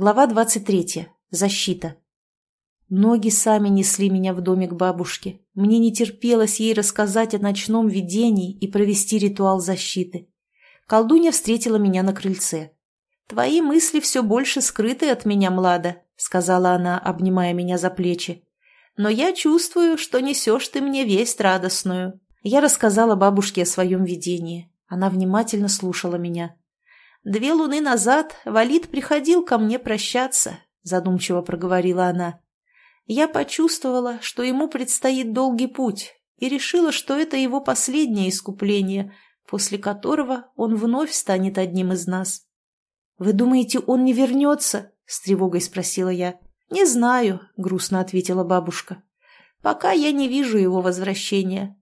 Глава 23. Защита. Ноги сами несли меня в домик бабушки. Мне не терпелось ей рассказать о ночном видении и провести ритуал защиты. Колдунья встретила меня на крыльце. «Твои мысли все больше скрыты от меня, Млада», — сказала она, обнимая меня за плечи. «Но я чувствую, что несешь ты мне весть радостную». Я рассказала бабушке о своем видении. Она внимательно слушала меня. Две луны назад Валид приходил ко мне прощаться, задумчиво проговорила она. Я почувствовала, что ему предстоит долгий путь, и решила, что это его последнее искупление, после которого он вновь станет одним из нас. «Вы думаете, он не вернется?» — с тревогой спросила я. «Не знаю», — грустно ответила бабушка. «Пока я не вижу его возвращения».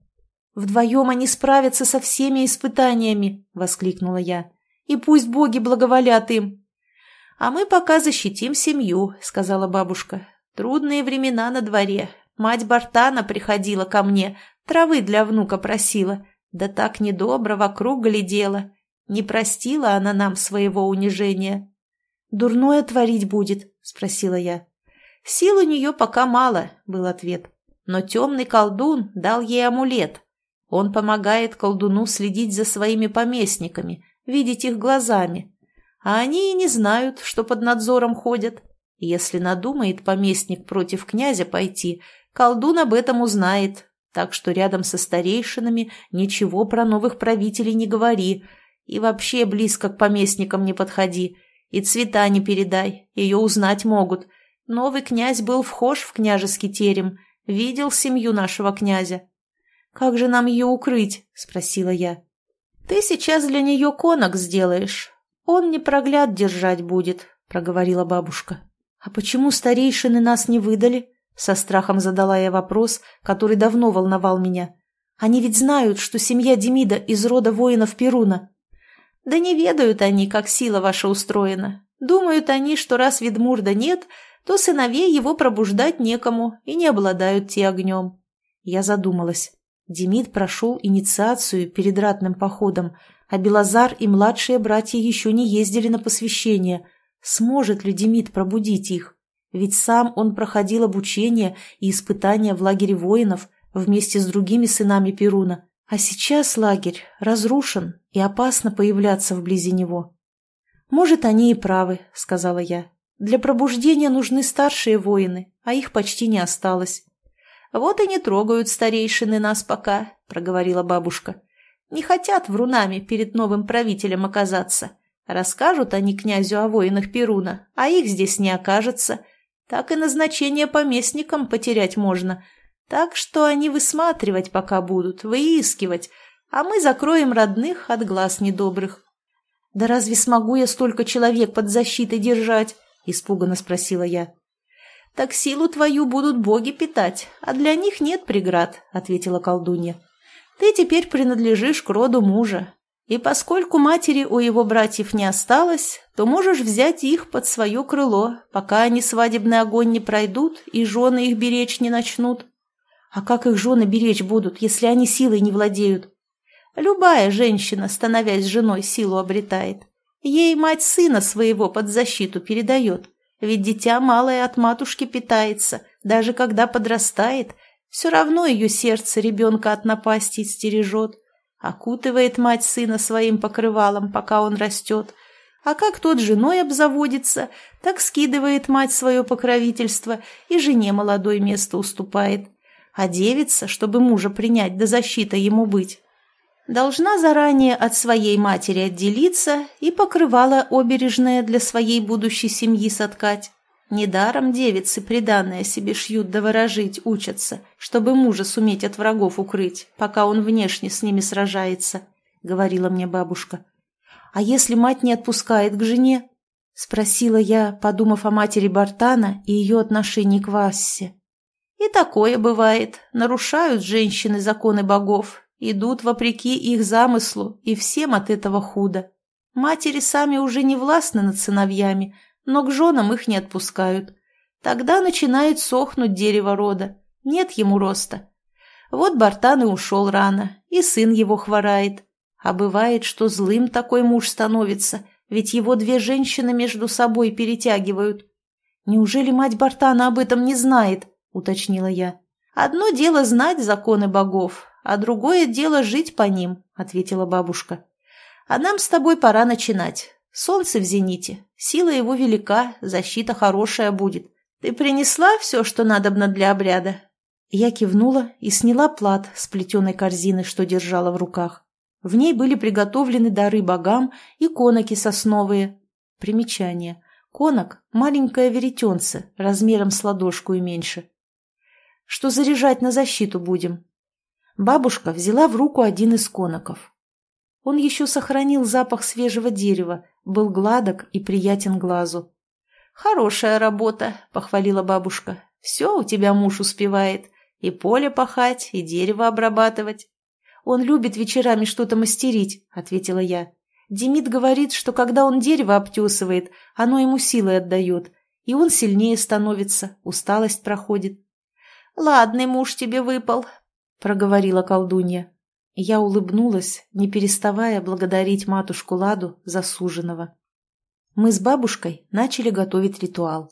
«Вдвоем они справятся со всеми испытаниями», — воскликнула я и пусть боги благоволят им. — А мы пока защитим семью, — сказала бабушка. — Трудные времена на дворе. Мать Бартана приходила ко мне, травы для внука просила. Да так недобро вокруг глядела. Не простила она нам своего унижения. — Дурное творить будет? — спросила я. — Сил у нее пока мало, — был ответ. Но темный колдун дал ей амулет. Он помогает колдуну следить за своими поместниками, видеть их глазами. А они и не знают, что под надзором ходят. Если надумает поместник против князя пойти, колдун об этом узнает, так что рядом со старейшинами ничего про новых правителей не говори, и вообще близко к поместникам не подходи, и цвета не передай, ее узнать могут. Новый князь был вхож в княжеский терем, видел семью нашего князя. «Как же нам ее укрыть?» – спросила я. «Ты сейчас для нее конок сделаешь. Он не прогляд держать будет», — проговорила бабушка. «А почему старейшины нас не выдали?» Со страхом задала я вопрос, который давно волновал меня. «Они ведь знают, что семья Демида из рода воинов Перуна». «Да не ведают они, как сила ваша устроена. Думают они, что раз Ведмурда нет, то сыновей его пробуждать некому и не обладают те огнем». Я задумалась. Демид прошел инициацию перед ратным походом, а Белозар и младшие братья еще не ездили на посвящение. Сможет ли Демид пробудить их? Ведь сам он проходил обучение и испытания в лагере воинов вместе с другими сынами Перуна. А сейчас лагерь разрушен и опасно появляться вблизи него. «Может, они и правы», — сказала я. «Для пробуждения нужны старшие воины, а их почти не осталось. «Вот и не трогают старейшины нас пока», — проговорила бабушка. «Не хотят врунами перед новым правителем оказаться. Расскажут они князю о воинах Перуна, а их здесь не окажется. Так и назначение поместникам потерять можно. Так что они высматривать пока будут, выискивать, а мы закроем родных от глаз недобрых». «Да разве смогу я столько человек под защитой держать?» — испуганно спросила я так силу твою будут боги питать, а для них нет преград», — ответила колдунья. «Ты теперь принадлежишь к роду мужа, и поскольку матери у его братьев не осталось, то можешь взять их под свое крыло, пока они свадебный огонь не пройдут и жены их беречь не начнут». «А как их жены беречь будут, если они силой не владеют?» «Любая женщина, становясь женой, силу обретает. Ей мать сына своего под защиту передает». Ведь дитя малое от матушки питается, даже когда подрастает, все равно ее сердце ребенка от напасти стережет. Окутывает мать сына своим покрывалом, пока он растет. А как тот женой обзаводится, так скидывает мать свое покровительство и жене молодой место уступает. А девица, чтобы мужа принять, до защиты ему быть, должна заранее от своей матери отделиться и покрывало обережное для своей будущей семьи соткать. Недаром девицы приданное себе шьют да ворожить учатся, чтобы мужа суметь от врагов укрыть, пока он внешне с ними сражается, — говорила мне бабушка. — А если мать не отпускает к жене? — спросила я, подумав о матери Бартана и ее отношении к Вассе. — И такое бывает. Нарушают женщины законы богов, Идут вопреки их замыслу, и всем от этого худо. Матери сами уже не властны над сыновьями, но к женам их не отпускают. Тогда начинает сохнуть дерево рода, нет ему роста. Вот Бартан и ушел рано, и сын его хворает. А бывает, что злым такой муж становится, ведь его две женщины между собой перетягивают. Неужели мать Бартана об этом не знает? уточнила я. Одно дело знать законы богов, а другое дело жить по ним, ответила бабушка. А нам с тобой пора начинать. Солнце в зените, сила его велика, защита хорошая будет. Ты принесла все, что надобно для обряда? Я кивнула и сняла плат с плетеной корзины, что держала в руках. В ней были приготовлены дары богам и коноки сосновые. Примечание. Конок – маленькое веретенце, размером с ладошку и меньше. Что заряжать на защиту будем? Бабушка взяла в руку один из коноков. Он еще сохранил запах свежего дерева, был гладок и приятен глазу. «Хорошая работа», — похвалила бабушка. «Все у тебя муж успевает. И поле пахать, и дерево обрабатывать». «Он любит вечерами что-то мастерить», — ответила я. Демид говорит, что когда он дерево обтесывает, оно ему силы отдает, и он сильнее становится, усталость проходит. «Ладный муж тебе выпал», — проговорила колдунья. Я улыбнулась, не переставая благодарить матушку Ладу за суженого. Мы с бабушкой начали готовить ритуал.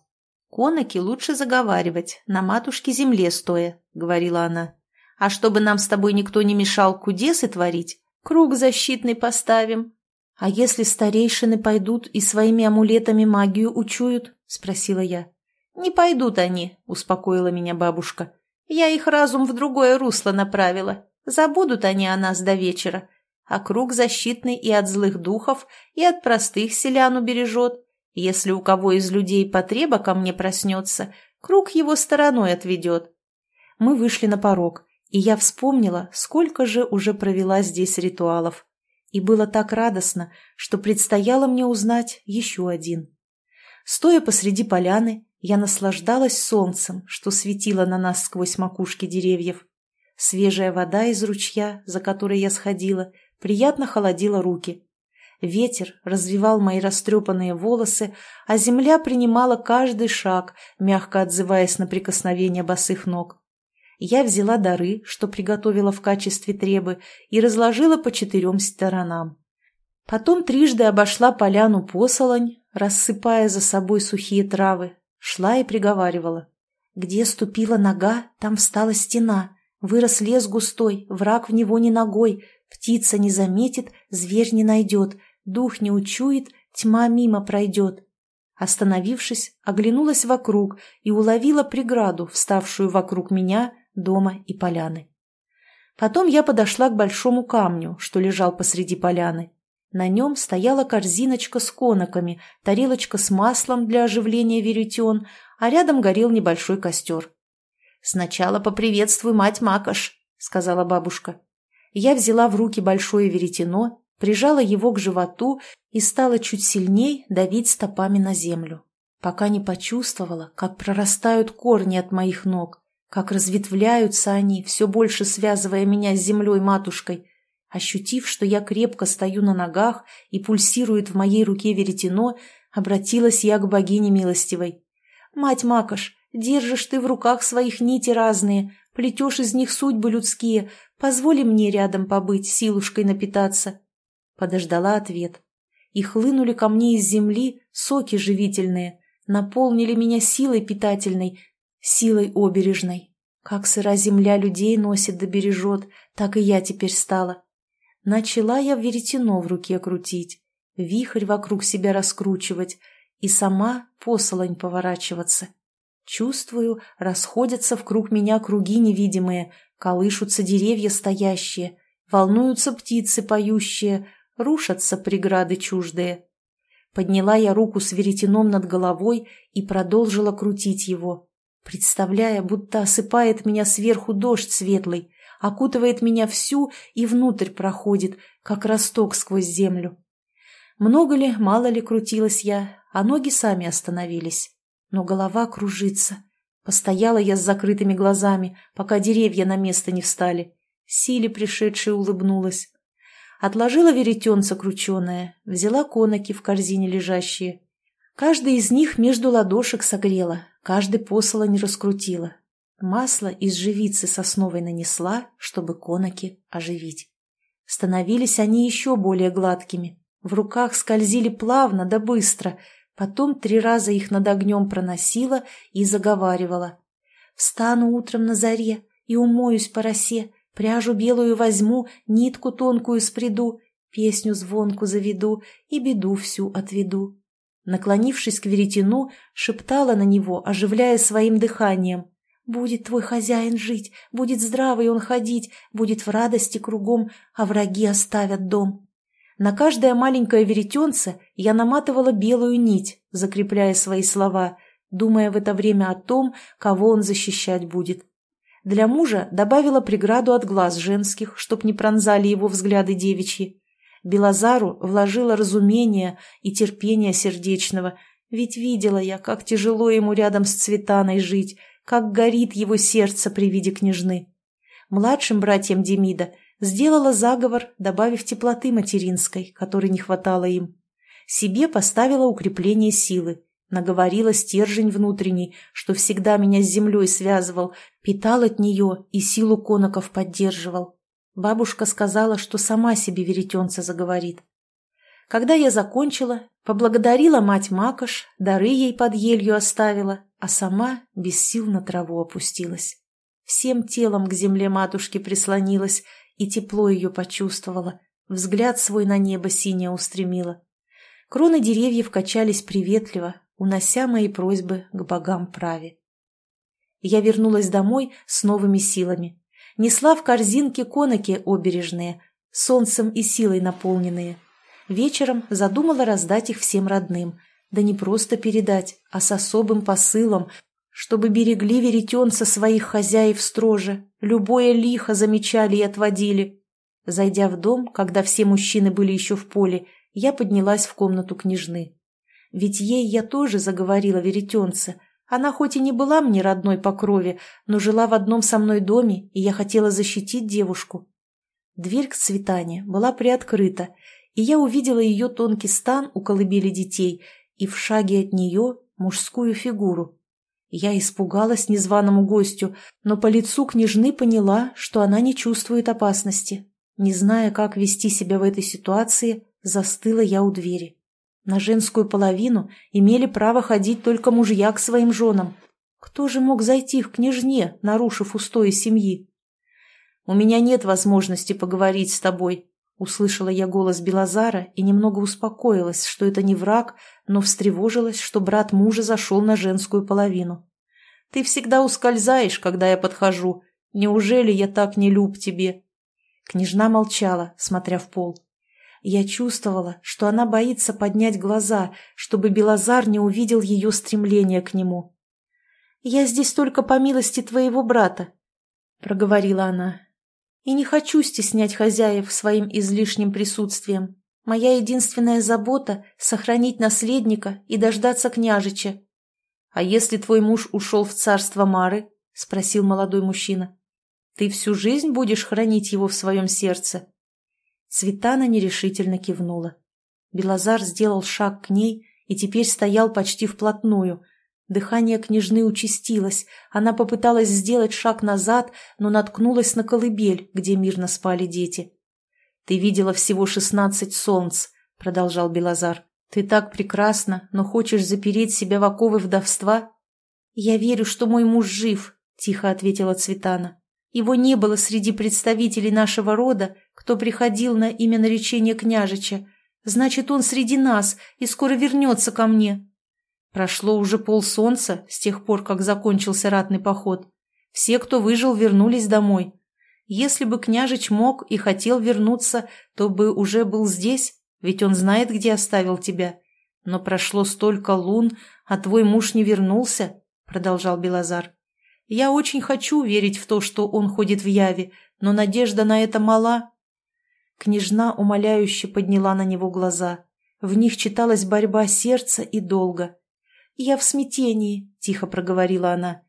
«Коноки лучше заговаривать, на матушке земле стоя», — говорила она. «А чтобы нам с тобой никто не мешал кудесы творить, круг защитный поставим». «А если старейшины пойдут и своими амулетами магию учуют?» — спросила я. «Не пойдут они», — успокоила меня бабушка. «Я их разум в другое русло направила. Забудут они о нас до вечера, а круг защитный и от злых духов, и от простых селян убережет. Если у кого из людей потреба ко мне проснется, круг его стороной отведет. Мы вышли на порог, и я вспомнила, сколько же уже провела здесь ритуалов. И было так радостно, что предстояло мне узнать еще один. Стоя посреди поляны, я наслаждалась солнцем, что светило на нас сквозь макушки деревьев. Свежая вода из ручья, за которой я сходила, приятно холодила руки. Ветер развивал мои растрепанные волосы, а земля принимала каждый шаг, мягко отзываясь на прикосновение босых ног. Я взяла дары, что приготовила в качестве требы, и разложила по четырем сторонам. Потом трижды обошла поляну посолонь, рассыпая за собой сухие травы, шла и приговаривала. Где ступила нога, там встала стена. Вырос лес густой, враг в него не ногой, птица не заметит, зверь не найдет, дух не учует, тьма мимо пройдет. Остановившись, оглянулась вокруг и уловила преграду, вставшую вокруг меня, дома и поляны. Потом я подошла к большому камню, что лежал посреди поляны. На нем стояла корзиночка с коноками, тарелочка с маслом для оживления веретен, а рядом горел небольшой костер. «Сначала поприветствуй мать Макаш», — сказала бабушка. Я взяла в руки большое веретено, прижала его к животу и стала чуть сильней давить стопами на землю, пока не почувствовала, как прорастают корни от моих ног, как разветвляются они, все больше связывая меня с землей матушкой. Ощутив, что я крепко стою на ногах и пульсирует в моей руке веретено, обратилась я к богине милостивой. «Мать Макаш, Держишь ты в руках своих нити разные, плетешь из них судьбы людские. Позволи мне рядом побыть, силушкой напитаться. Подождала ответ. И хлынули ко мне из земли соки живительные, наполнили меня силой питательной, силой обережной. Как сыра земля людей носит да бережет, так и я теперь стала. Начала я веретено в руке крутить, вихрь вокруг себя раскручивать и сама посолонь поворачиваться. Чувствую, расходятся в круг меня круги невидимые, колышутся деревья стоящие, волнуются птицы поющие, рушатся преграды чуждые. Подняла я руку с веретеном над головой и продолжила крутить его, представляя, будто осыпает меня сверху дождь светлый, окутывает меня всю и внутрь проходит, как росток сквозь землю. Много ли, мало ли крутилась я, а ноги сами остановились но голова кружится. Постояла я с закрытыми глазами, пока деревья на место не встали. Силе пришедшей улыбнулась. Отложила веретенца крученое, взяла коноки в корзине лежащие. Каждый из них между ладошек согрела, каждый посола не раскрутила. Масло из живицы сосновой нанесла, чтобы коноки оживить. Становились они еще более гладкими. В руках скользили плавно да быстро, потом три раза их над огнем проносила и заговаривала. «Встану утром на заре и умоюсь по росе, пряжу белую возьму, нитку тонкую спреду, песню звонку заведу и беду всю отведу». Наклонившись к веретену, шептала на него, оживляя своим дыханием. «Будет твой хозяин жить, будет здравый он ходить, будет в радости кругом, а враги оставят дом». На каждое маленькое веретенце я наматывала белую нить, закрепляя свои слова, думая в это время о том, кого он защищать будет. Для мужа добавила преграду от глаз женских, чтоб не пронзали его взгляды девичьи. Белозару вложила разумение и терпение сердечного, ведь видела я, как тяжело ему рядом с Цветаной жить, как горит его сердце при виде княжны. Младшим братьям Демида – Сделала заговор, добавив теплоты материнской, которой не хватало им. Себе поставила укрепление силы, наговорила стержень внутренний, что всегда меня с землей связывал, питал от нее и силу коноков поддерживал. Бабушка сказала, что сама себе веретенца заговорит. Когда я закончила, поблагодарила мать Макаш, дары ей под елью оставила, а сама без сил на траву опустилась. Всем телом к земле матушки прислонилась и тепло ее почувствовала, взгляд свой на небо синее устремила. Кроны деревьев качались приветливо, унося мои просьбы к богам праве. Я вернулась домой с новыми силами. Несла в корзинке коноки обережные, солнцем и силой наполненные. Вечером задумала раздать их всем родным, да не просто передать, а с особым посылом, чтобы берегли веретенца своих хозяев строже, любое лихо замечали и отводили. Зайдя в дом, когда все мужчины были еще в поле, я поднялась в комнату княжны. Ведь ей я тоже заговорила веретенце. Она хоть и не была мне родной по крови, но жила в одном со мной доме, и я хотела защитить девушку. Дверь к Цветане была приоткрыта, и я увидела ее тонкий стан у колыбели детей и в шаге от нее мужскую фигуру. Я испугалась незваному гостю, но по лицу княжны поняла, что она не чувствует опасности. Не зная, как вести себя в этой ситуации, застыла я у двери. На женскую половину имели право ходить только мужья к своим женам. Кто же мог зайти в княжне, нарушив устои семьи? «У меня нет возможности поговорить с тобой», — услышала я голос Белозара и немного успокоилась, что это не враг, но встревожилась, что брат мужа зашел на женскую половину. «Ты всегда ускользаешь, когда я подхожу. Неужели я так не люб тебе?» Княжна молчала, смотря в пол. Я чувствовала, что она боится поднять глаза, чтобы Белозар не увидел ее стремление к нему. «Я здесь только по милости твоего брата», — проговорила она, и не хочу стеснять хозяев своим излишним присутствием. Моя единственная забота — сохранить наследника и дождаться княжича. — А если твой муж ушел в царство Мары? — спросил молодой мужчина. — Ты всю жизнь будешь хранить его в своем сердце? Цветана нерешительно кивнула. Белозар сделал шаг к ней и теперь стоял почти вплотную — Дыхание княжны участилось. Она попыталась сделать шаг назад, но наткнулась на колыбель, где мирно спали дети. «Ты видела всего шестнадцать солнц», — продолжал Белозар. «Ты так прекрасна, но хочешь запереть себя в оковы вдовства?» «Я верю, что мой муж жив», — тихо ответила Цветана. «Его не было среди представителей нашего рода, кто приходил на имя наречения княжича. Значит, он среди нас и скоро вернется ко мне». Прошло уже полсолнца с тех пор, как закончился ратный поход. Все, кто выжил, вернулись домой. Если бы княжич мог и хотел вернуться, то бы уже был здесь, ведь он знает, где оставил тебя. Но прошло столько лун, а твой муж не вернулся, — продолжал Белозар. Я очень хочу верить в то, что он ходит в яве, но надежда на это мала. Княжна умоляюще подняла на него глаза. В них читалась борьба сердца и долга. «Я в смятении», — тихо проговорила она.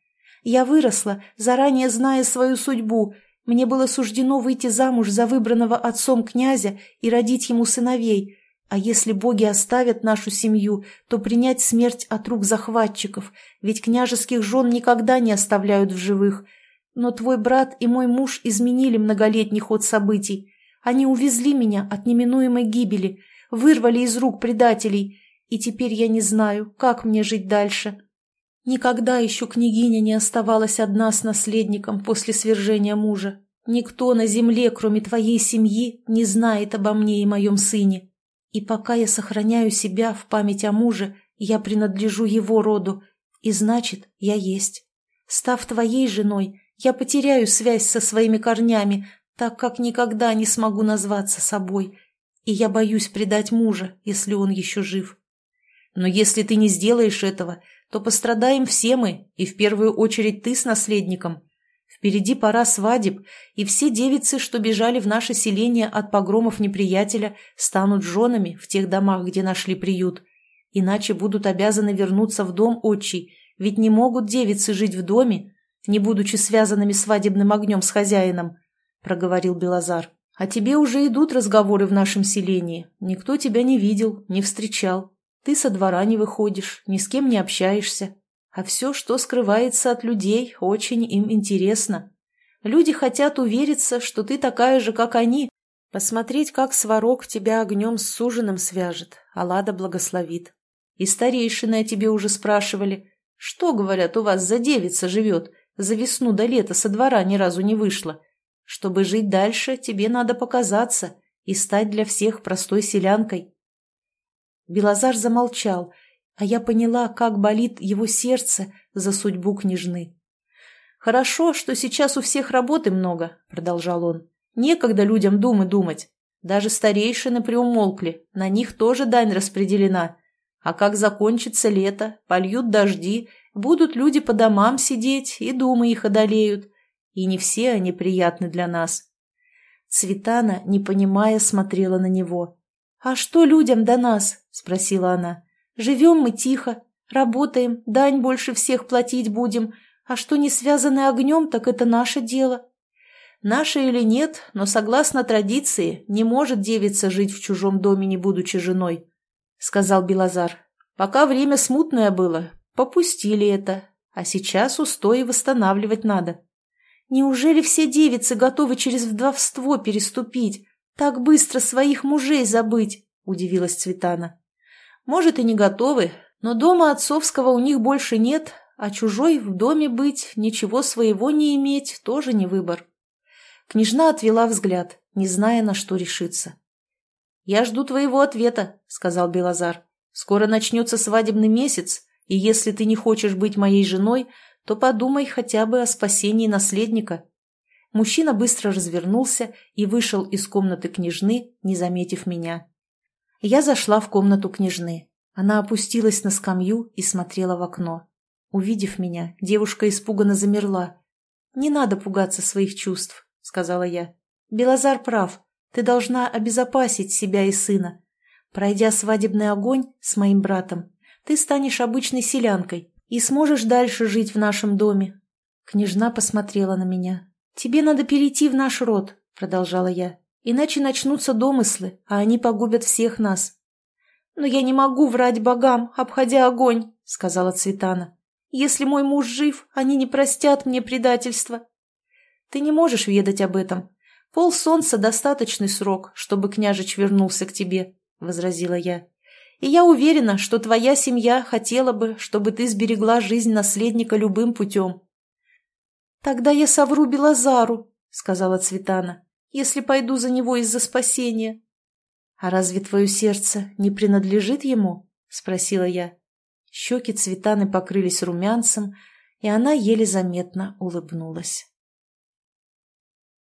«Я выросла, заранее зная свою судьбу. Мне было суждено выйти замуж за выбранного отцом князя и родить ему сыновей. А если боги оставят нашу семью, то принять смерть от рук захватчиков, ведь княжеских жен никогда не оставляют в живых. Но твой брат и мой муж изменили многолетний ход событий. Они увезли меня от неминуемой гибели, вырвали из рук предателей, и теперь я не знаю, как мне жить дальше. Никогда еще княгиня не оставалась одна с наследником после свержения мужа. Никто на земле, кроме твоей семьи, не знает обо мне и моем сыне. И пока я сохраняю себя в память о муже, я принадлежу его роду, и значит, я есть. Став твоей женой, я потеряю связь со своими корнями, так как никогда не смогу назваться собой, и я боюсь предать мужа, если он еще жив. Но если ты не сделаешь этого, то пострадаем все мы, и в первую очередь ты с наследником. Впереди пора свадеб, и все девицы, что бежали в наше селение от погромов неприятеля, станут женами в тех домах, где нашли приют. Иначе будут обязаны вернуться в дом отчий, ведь не могут девицы жить в доме, не будучи связанными свадебным огнем с хозяином, — проговорил Белозар. — А тебе уже идут разговоры в нашем селении. Никто тебя не видел, не встречал. Ты со двора не выходишь, ни с кем не общаешься. А все, что скрывается от людей, очень им интересно. Люди хотят увериться, что ты такая же, как они, посмотреть, как сварог тебя огнем с суженым свяжет, а Лада благословит. И старейшины о тебе уже спрашивали, что, говорят, у вас за девица живет, за весну до лета со двора ни разу не вышла. Чтобы жить дальше, тебе надо показаться и стать для всех простой селянкой. Белозар замолчал, а я поняла, как болит его сердце за судьбу княжны. «Хорошо, что сейчас у всех работы много», — продолжал он. «Некогда людям думы думать. Даже старейшины приумолкли, на них тоже дань распределена. А как закончится лето, польют дожди, будут люди по домам сидеть, и думы их одолеют. И не все они приятны для нас». Цветана, не понимая, смотрела на него. «А что людям до нас?» – спросила она. «Живем мы тихо, работаем, дань больше всех платить будем, а что не связаны огнем, так это наше дело». «Наше или нет, но согласно традиции не может девица жить в чужом доме, не будучи женой», — сказал Белозар. «Пока время смутное было, попустили это, а сейчас устои восстанавливать надо». «Неужели все девицы готовы через вдовство переступить?» «Так быстро своих мужей забыть!» – удивилась Цветана. «Может, и не готовы, но дома отцовского у них больше нет, а чужой в доме быть, ничего своего не иметь – тоже не выбор». Княжна отвела взгляд, не зная, на что решиться. «Я жду твоего ответа», – сказал Белозар. «Скоро начнется свадебный месяц, и если ты не хочешь быть моей женой, то подумай хотя бы о спасении наследника». Мужчина быстро развернулся и вышел из комнаты княжны, не заметив меня. Я зашла в комнату княжны. Она опустилась на скамью и смотрела в окно. Увидев меня, девушка испуганно замерла. «Не надо пугаться своих чувств», — сказала я. «Белозар прав. Ты должна обезопасить себя и сына. Пройдя свадебный огонь с моим братом, ты станешь обычной селянкой и сможешь дальше жить в нашем доме». Княжна посмотрела на меня, «Тебе надо перейти в наш род», — продолжала я, «иначе начнутся домыслы, а они погубят всех нас». «Но я не могу врать богам, обходя огонь», — сказала Цветана. «Если мой муж жив, они не простят мне предательства». «Ты не можешь ведать об этом. Пол солнца — достаточный срок, чтобы княжич вернулся к тебе», — возразила я. «И я уверена, что твоя семья хотела бы, чтобы ты сберегла жизнь наследника любым путем». «Тогда я совру Белозару», — сказала Цветана, «если пойду за него из-за спасения». «А разве твое сердце не принадлежит ему?» — спросила я. Щеки Цветаны покрылись румянцем, и она еле заметно улыбнулась.